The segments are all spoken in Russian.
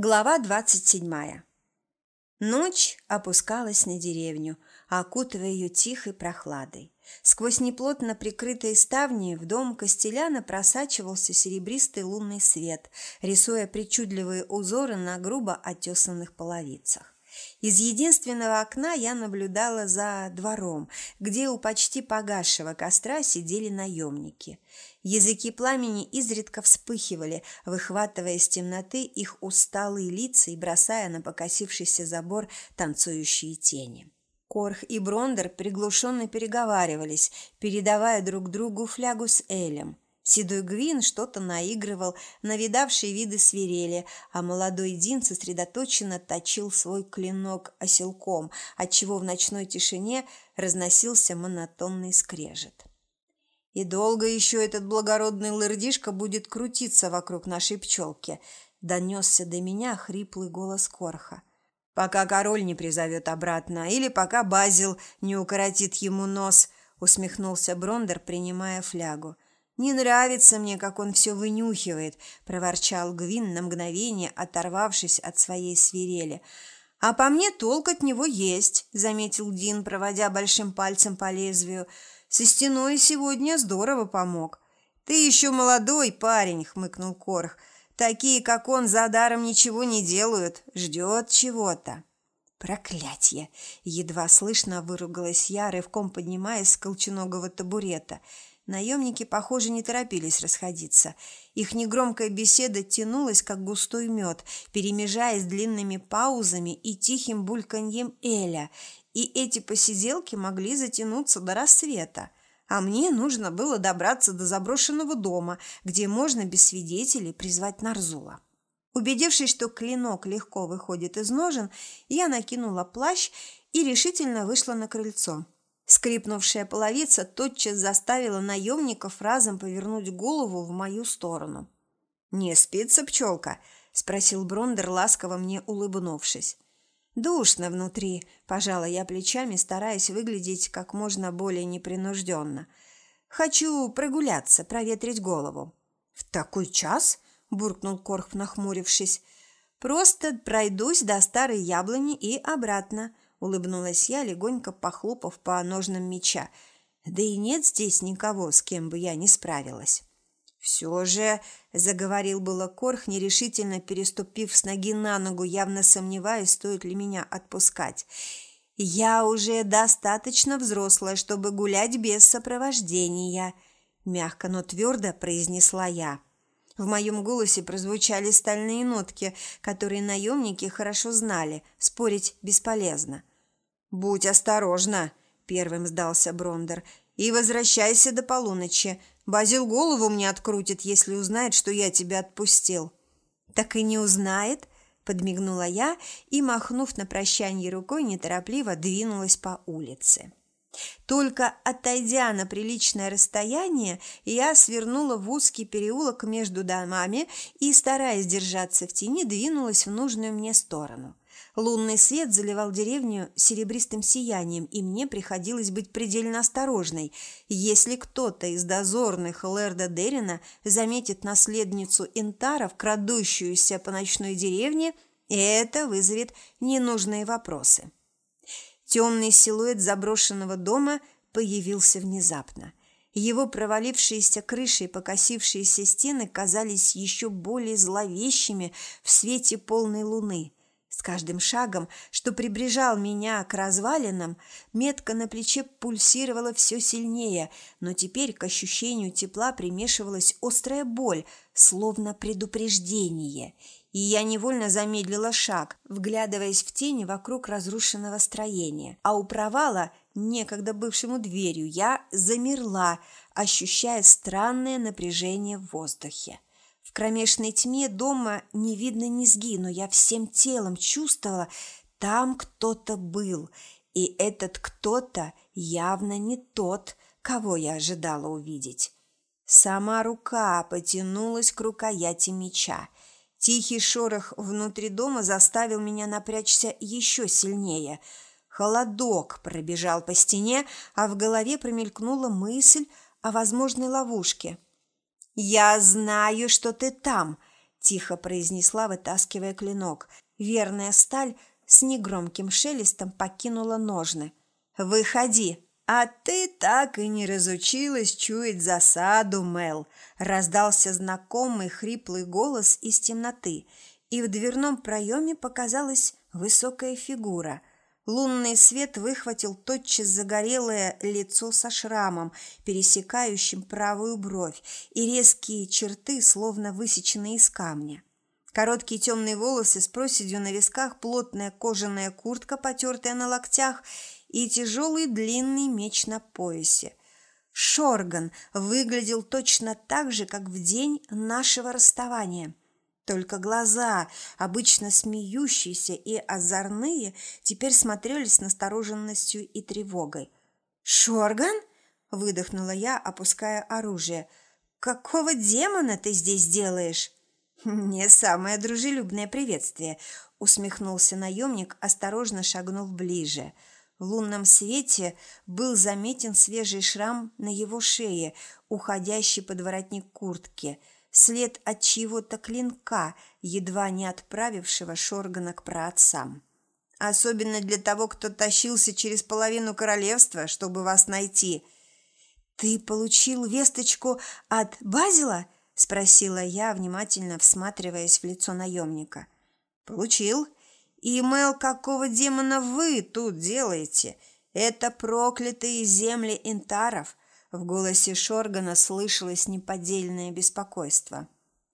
Глава двадцать седьмая. Ночь опускалась на деревню, окутывая ее тихой прохладой. Сквозь неплотно прикрытые ставни в дом Костеляна просачивался серебристый лунный свет, рисуя причудливые узоры на грубо отесанных половицах. Из единственного окна я наблюдала за двором, где у почти погасшего костра сидели наемники. Языки пламени изредка вспыхивали, выхватывая из темноты их усталые лица и бросая на покосившийся забор танцующие тени. Корх и Брондер приглушенно переговаривались, передавая друг другу флягу с Элем – Седой Гвин что-то наигрывал на видавшие виды свирели, а молодой Дин сосредоточенно точил свой клинок оселком, отчего в ночной тишине разносился монотонный скрежет. «И долго еще этот благородный лырдишка будет крутиться вокруг нашей пчелки?» – донесся до меня хриплый голос Корха. «Пока король не призовет обратно, или пока Базил не укоротит ему нос», – усмехнулся Брондер, принимая флягу – «Не нравится мне, как он все вынюхивает», – проворчал Гвин на мгновение, оторвавшись от своей свирели. «А по мне толк от него есть», – заметил Дин, проводя большим пальцем по лезвию. «Со стеной сегодня здорово помог». «Ты еще молодой парень», – хмыкнул Корх. «Такие, как он, за даром ничего не делают. Ждет чего-то». «Проклятье!» – едва слышно выругалась я, рывком поднимаясь с колченогого табурета – Наемники, похоже, не торопились расходиться. Их негромкая беседа тянулась, как густой мед, перемежаясь длинными паузами и тихим бульканьем Эля, и эти посиделки могли затянуться до рассвета. А мне нужно было добраться до заброшенного дома, где можно без свидетелей призвать Нарзула. Убедившись, что клинок легко выходит из ножен, я накинула плащ и решительно вышла на крыльцо. Скрипнувшая половица тотчас заставила наемников разом повернуть голову в мою сторону. «Не спится пчелка?» – спросил Брондер, ласково мне улыбнувшись. «Душно внутри», – пожала я плечами, стараясь выглядеть как можно более непринужденно. «Хочу прогуляться, проветрить голову». «В такой час?» – буркнул Корх, нахмурившись. «Просто пройдусь до старой яблони и обратно», – улыбнулась я, легонько похлопав по ножным меча. «Да и нет здесь никого, с кем бы я не справилась». «Все же», – заговорил было Корх, нерешительно переступив с ноги на ногу, явно сомневаясь, стоит ли меня отпускать. «Я уже достаточно взрослая, чтобы гулять без сопровождения», – мягко, но твердо произнесла я. В моем голосе прозвучали стальные нотки, которые наемники хорошо знали, спорить бесполезно. «Будь осторожна», – первым сдался Брондер, – «и возвращайся до полуночи. Базил голову мне открутит, если узнает, что я тебя отпустил». «Так и не узнает», – подмигнула я и, махнув на прощание рукой, неторопливо двинулась по улице. Только отойдя на приличное расстояние, я свернула в узкий переулок между домами и, стараясь держаться в тени, двинулась в нужную мне сторону. Лунный свет заливал деревню серебристым сиянием, и мне приходилось быть предельно осторожной. Если кто-то из дозорных Лерда Дерина заметит наследницу Интаров, крадущуюся по ночной деревне, это вызовет ненужные вопросы. Темный силуэт заброшенного дома появился внезапно. Его провалившиеся крыши и покосившиеся стены казались еще более зловещими в свете полной луны – с каждым шагом, что приближал меня к развалинам, метка на плече пульсировала все сильнее, но теперь к ощущению тепла примешивалась острая боль, словно предупреждение. И я невольно замедлила шаг, вглядываясь в тени вокруг разрушенного строения. А у провала, некогда бывшему дверью, я замерла, ощущая странное напряжение в воздухе. В кромешной тьме дома не видно низги, но я всем телом чувствовала, там кто-то был, и этот кто-то явно не тот, кого я ожидала увидеть. Сама рука потянулась к рукояти меча. Тихий шорох внутри дома заставил меня напрячься еще сильнее. Холодок пробежал по стене, а в голове промелькнула мысль о возможной ловушке – «Я знаю, что ты там!» – тихо произнесла, вытаскивая клинок. Верная сталь с негромким шелестом покинула ножны. «Выходи!» «А ты так и не разучилась чуять засаду, Мел!» – раздался знакомый хриплый голос из темноты, и в дверном проеме показалась высокая фигура. Лунный свет выхватил тотчас загорелое лицо со шрамом, пересекающим правую бровь, и резкие черты, словно высеченные из камня. Короткие темные волосы с проседью на висках, плотная кожаная куртка, потертая на локтях – и тяжелый длинный меч на поясе. Шорган выглядел точно так же, как в день нашего расставания. Только глаза, обычно смеющиеся и озорные, теперь смотрели с настороженностью и тревогой. «Шорган?» – выдохнула я, опуская оружие. «Какого демона ты здесь делаешь?» «Не самое дружелюбное приветствие», – усмехнулся наемник, осторожно шагнув ближе – в лунном свете был заметен свежий шрам на его шее, уходящий под воротник куртки, след от чьего-то клинка, едва не отправившего Шоргана к праотцам. Особенно для того, кто тащился через половину королевства, чтобы вас найти. «Ты получил весточку от Базила?» – спросила я, внимательно всматриваясь в лицо наемника. «Получил», и, Мел, какого демона вы тут делаете? Это проклятые земли интаров. В голосе Шоргана слышалось неподдельное беспокойство.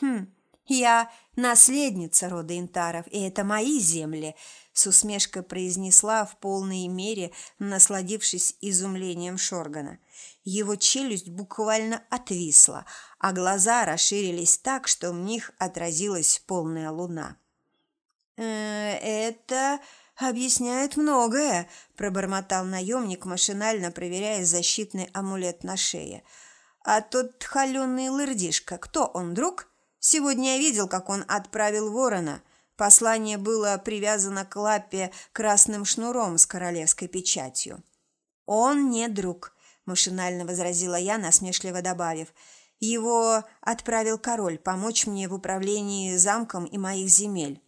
Хм, я наследница рода интаров, и это мои земли, с усмешкой произнесла в полной мере, насладившись изумлением Шоргана. Его челюсть буквально отвисла, а глаза расширились так, что в них отразилась полная луна. «Э, «Это объясняет многое», – пробормотал наемник, машинально проверяя защитный амулет на шее. «А тот холеный лырдишка, кто он, друг? Сегодня я видел, как он отправил ворона». Послание было привязано к лапе красным шнуром с королевской печатью. «Он не друг», – машинально возразила я, насмешливо добавив. «Его отправил король помочь мне в управлении замком и моих земель».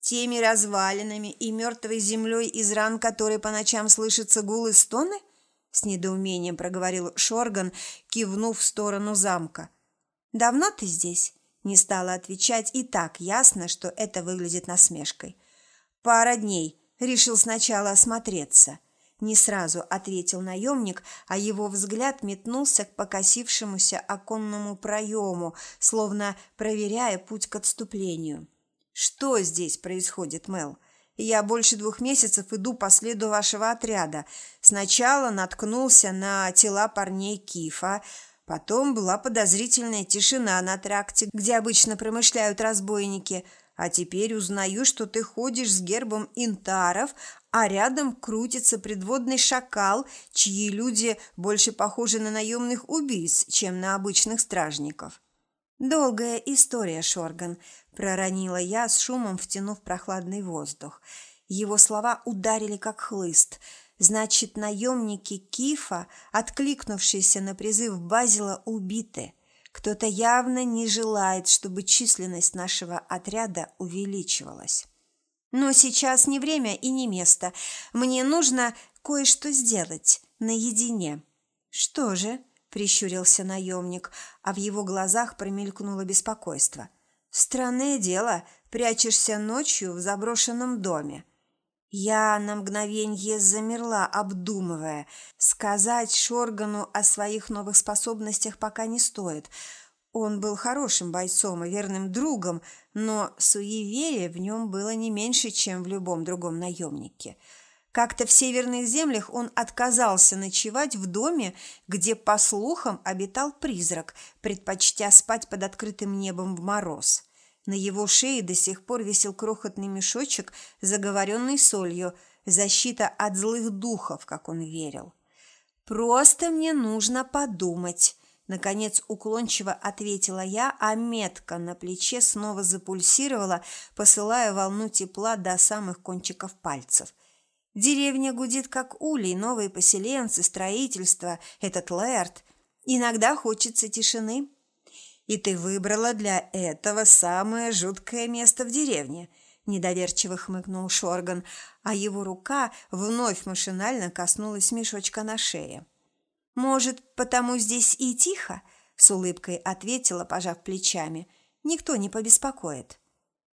Теми развалинами и мертвой землей, из ран которой по ночам слышатся гулы стоны? С недоумением проговорил Шорган, кивнув в сторону замка. «Давно ты здесь?» Не стала отвечать, и так ясно, что это выглядит насмешкой. «Пара дней. Решил сначала осмотреться». Не сразу ответил наемник, а его взгляд метнулся к покосившемуся оконному проему, словно проверяя путь к отступлению. Что здесь происходит, Мел? Я больше двух месяцев иду по следу вашего отряда. Сначала наткнулся на тела парней Кифа, потом была подозрительная тишина на тракте, где обычно промышляют разбойники, а теперь узнаю, что ты ходишь с гербом интаров, а рядом крутится предводный шакал, чьи люди больше похожи на наемных убийц, чем на обычных стражников. «Долгая история, Шорган», – проронила я, с шумом втянув прохладный воздух. Его слова ударили как хлыст. Значит, наемники Кифа, откликнувшиеся на призыв Базила, убиты. Кто-то явно не желает, чтобы численность нашего отряда увеличивалась. Но сейчас не время и не место. Мне нужно кое-что сделать наедине. Что же? – прищурился наемник, а в его глазах промелькнуло беспокойство. «Странное дело, прячешься ночью в заброшенном доме». Я на мгновенье замерла, обдумывая. Сказать Шоргану о своих новых способностях пока не стоит. Он был хорошим бойцом и верным другом, но суеверие в нем было не меньше, чем в любом другом наемнике – как-то в северных землях он отказался ночевать в доме, где, по слухам, обитал призрак, предпочтя спать под открытым небом в мороз. На его шее до сих пор висел крохотный мешочек, заговоренный солью, защита от злых духов, как он верил. «Просто мне нужно подумать», – наконец уклончиво ответила я, а метка на плече снова запульсировала, посылая волну тепла до самых кончиков пальцев. Деревня гудит как улей, новые поселенцы, строительство, этот лэрд. Иногда хочется тишины. И ты выбрала для этого самое жуткое место в деревне, недоверчиво хмыкнул Шорган, а его рука вновь машинально коснулась мешочка на шее. Может, потому здесь и тихо? с улыбкой ответила, пожав плечами. Никто не побеспокоит.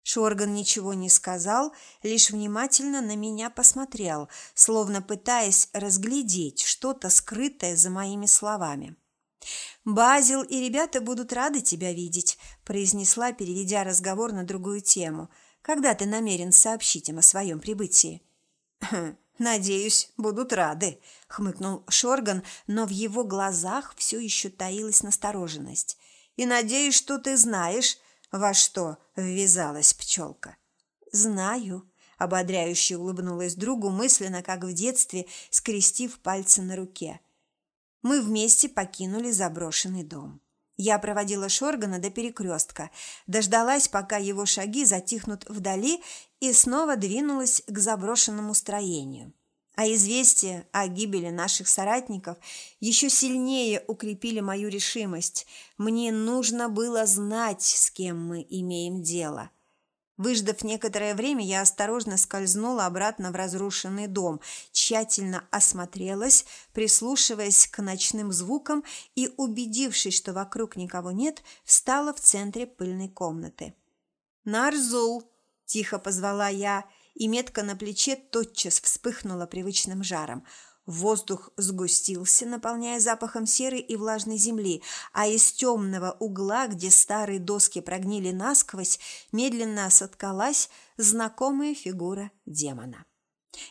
Шорган ничего не сказал, лишь внимательно на меня посмотрел, словно пытаясь разглядеть что-то скрытое за моими словами. «Базил и ребята будут рады тебя видеть», – произнесла, переведя разговор на другую тему. «Когда ты намерен сообщить им о своем прибытии?» «Хм, «Надеюсь, будут рады», – хмыкнул Шорган, но в его глазах все еще таилась настороженность. «И надеюсь, что ты знаешь, во что ввязалась пчелка». «Знаю», – ободряюще улыбнулась другу мысленно, как в детстве, скрестив пальцы на руке – мы вместе покинули заброшенный дом. Я проводила Шоргана до перекрестка, дождалась, пока его шаги затихнут вдали, и снова двинулась к заброшенному строению. А известие о гибели наших соратников еще сильнее укрепили мою решимость. Мне нужно было знать, с кем мы имеем дело – Выждав некоторое время, я осторожно скользнула обратно в разрушенный дом, тщательно осмотрелась, прислушиваясь к ночным звукам и, убедившись, что вокруг никого нет, встала в центре пыльной комнаты. «Нарзул!» – тихо позвала я, и метка на плече тотчас вспыхнула привычным жаром – Воздух сгустился, наполняя запахом серы и влажной земли, а из темного угла, где старые доски прогнили насквозь, медленно соткалась знакомая фигура демона.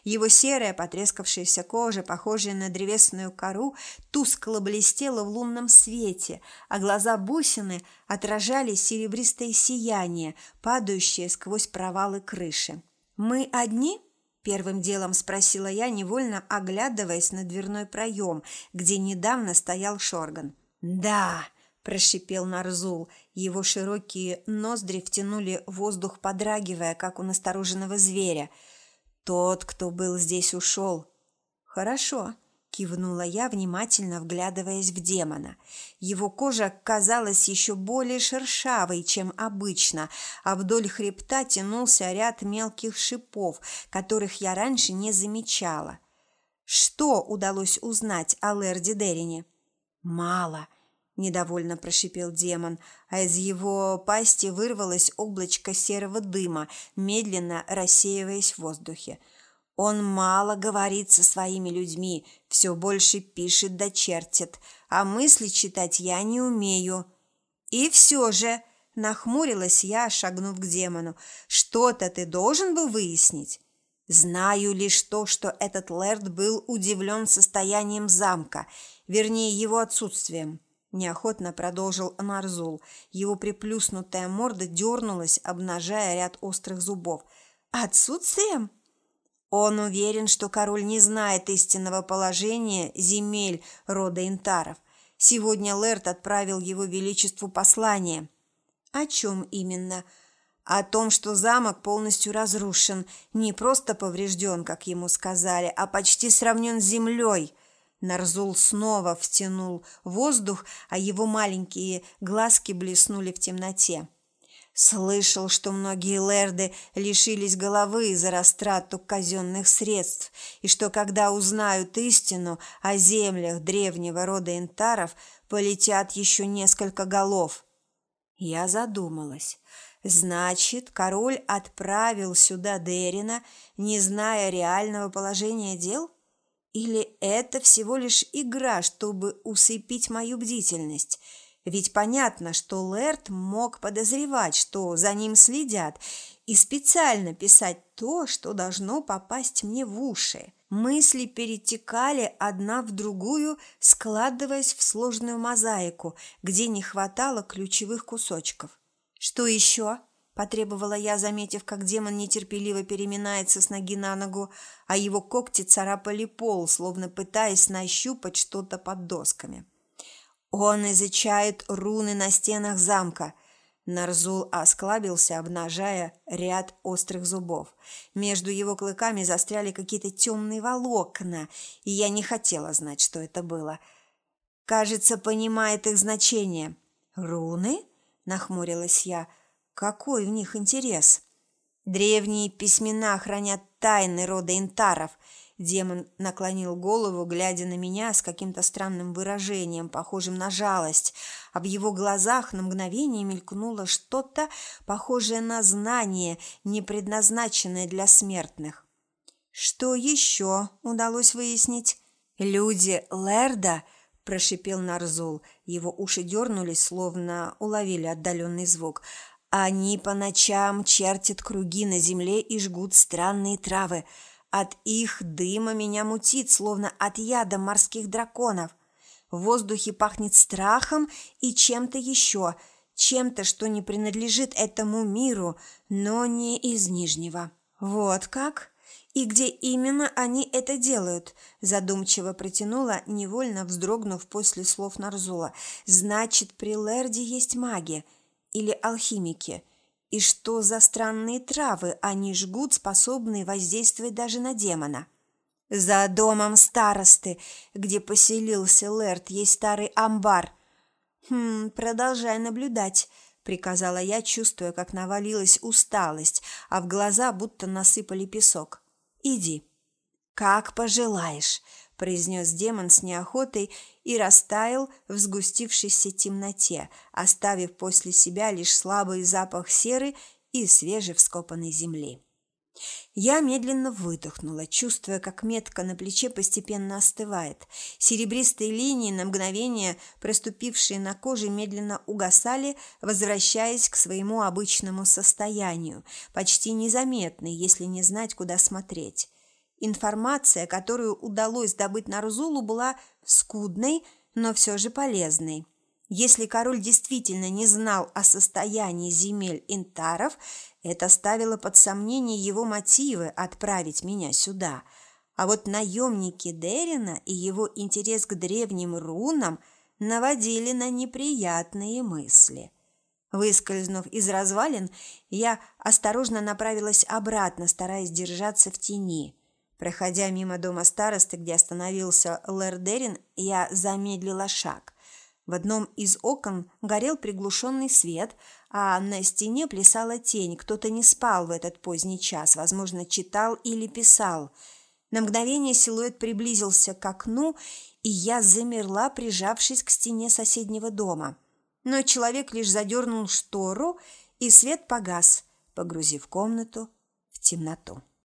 Его серая потрескавшаяся кожа, похожая на древесную кору, тускло блестела в лунном свете, а глаза бусины отражали серебристое сияние, падающее сквозь провалы крыши. «Мы одни?» Первым делом спросила я, невольно оглядываясь на дверной проем, где недавно стоял Шорган. «Да!» – прошипел Нарзул. Его широкие ноздри втянули воздух, подрагивая, как у настороженного зверя. «Тот, кто был здесь, ушел». «Хорошо», кивнула я, внимательно вглядываясь в демона. Его кожа казалась еще более шершавой, чем обычно, а вдоль хребта тянулся ряд мелких шипов, которых я раньше не замечала. Что удалось узнать о Лерде Дерине? Мало, недовольно прошипел демон, а из его пасти вырвалось облачко серого дыма, медленно рассеиваясь в воздухе. Он мало говорит со своими людьми, все больше пишет да чертит, а мысли читать я не умею. И все же, нахмурилась я, шагнув к демону, что-то ты должен был выяснить. Знаю лишь то, что этот Лэрд был удивлен состоянием замка, вернее, его отсутствием. Неохотно продолжил Нарзул. Его приплюснутая морда дернулась, обнажая ряд острых зубов. «Отсутствием?» Он уверен, что король не знает истинного положения земель рода Интаров. Сегодня Лэрт отправил его величеству послание. О чем именно? О том, что замок полностью разрушен, не просто поврежден, как ему сказали, а почти сравнен с землей. Нарзул снова втянул воздух, а его маленькие глазки блеснули в темноте. Слышал, что многие лэрды лишились головы из-за растрату казенных средств, и что когда узнают истину о землях древнего рода интаров, полетят еще несколько голов. Я задумалась. Значит, король отправил сюда Дерина, не зная реального положения дел? Или это всего лишь игра, чтобы усыпить мою бдительность – ведь понятно, что Лэрт мог подозревать, что за ним следят, и специально писать то, что должно попасть мне в уши. Мысли перетекали одна в другую, складываясь в сложную мозаику, где не хватало ключевых кусочков. «Что еще?» – потребовала я, заметив, как демон нетерпеливо переминается с ноги на ногу, а его когти царапали пол, словно пытаясь нащупать что-то под досками. Он изучает руны на стенах замка. Нарзул осклабился, обнажая ряд острых зубов. Между его клыками застряли какие-то темные волокна, и я не хотела знать, что это было. Кажется, понимает их значение. «Руны?» – нахмурилась я. «Какой в них интерес?» «Древние письмена хранят тайны рода интаров», Демон наклонил голову, глядя на меня с каким-то странным выражением, похожим на жалость, а в его глазах на мгновение мелькнуло что-то, похожее на знание, не предназначенное для смертных. Что еще удалось выяснить? Люди Лерда – прошипел Нарзул. Его уши дернулись, словно уловили отдаленный звук. «Они по ночам чертят круги на земле и жгут странные травы. От их дыма меня мутит, словно от яда морских драконов. В воздухе пахнет страхом и чем-то еще, чем-то, что не принадлежит этому миру, но не из Нижнего. Вот как? И где именно они это делают? Задумчиво протянула, невольно вздрогнув после слов Нарзула. Значит, при Лерде есть маги или алхимики – и что за странные травы они жгут, способные воздействовать даже на демона? За домом старосты, где поселился Лэрд, есть старый амбар. Хм, продолжай наблюдать, приказала я, чувствуя, как навалилась усталость, а в глаза будто насыпали песок. Иди. Как пожелаешь, произнес демон с неохотой и растаял в сгустившейся темноте, оставив после себя лишь слабый запах серы и свежевскопанной земли. Я медленно выдохнула, чувствуя, как метка на плече постепенно остывает. Серебристые линии, на мгновение проступившие на коже, медленно угасали, возвращаясь к своему обычному состоянию, почти незаметной, если не знать, куда смотреть. Информация, которую удалось добыть Нарзулу, была скудной, но все же полезной. Если король действительно не знал о состоянии земель интаров, это ставило под сомнение его мотивы отправить меня сюда. А вот наемники Дерина и его интерес к древним рунам наводили на неприятные мысли. Выскользнув из развалин, я осторожно направилась обратно, стараясь держаться в тени – Проходя мимо дома старосты, где остановился Лердерин, я замедлила шаг. В одном из окон горел приглушенный свет, а на стене плясала тень. Кто-то не спал в этот поздний час, возможно, читал или писал. На мгновение силуэт приблизился к окну, и я замерла, прижавшись к стене соседнего дома. Но человек лишь задернул штору, и свет погас, погрузив комнату в темноту.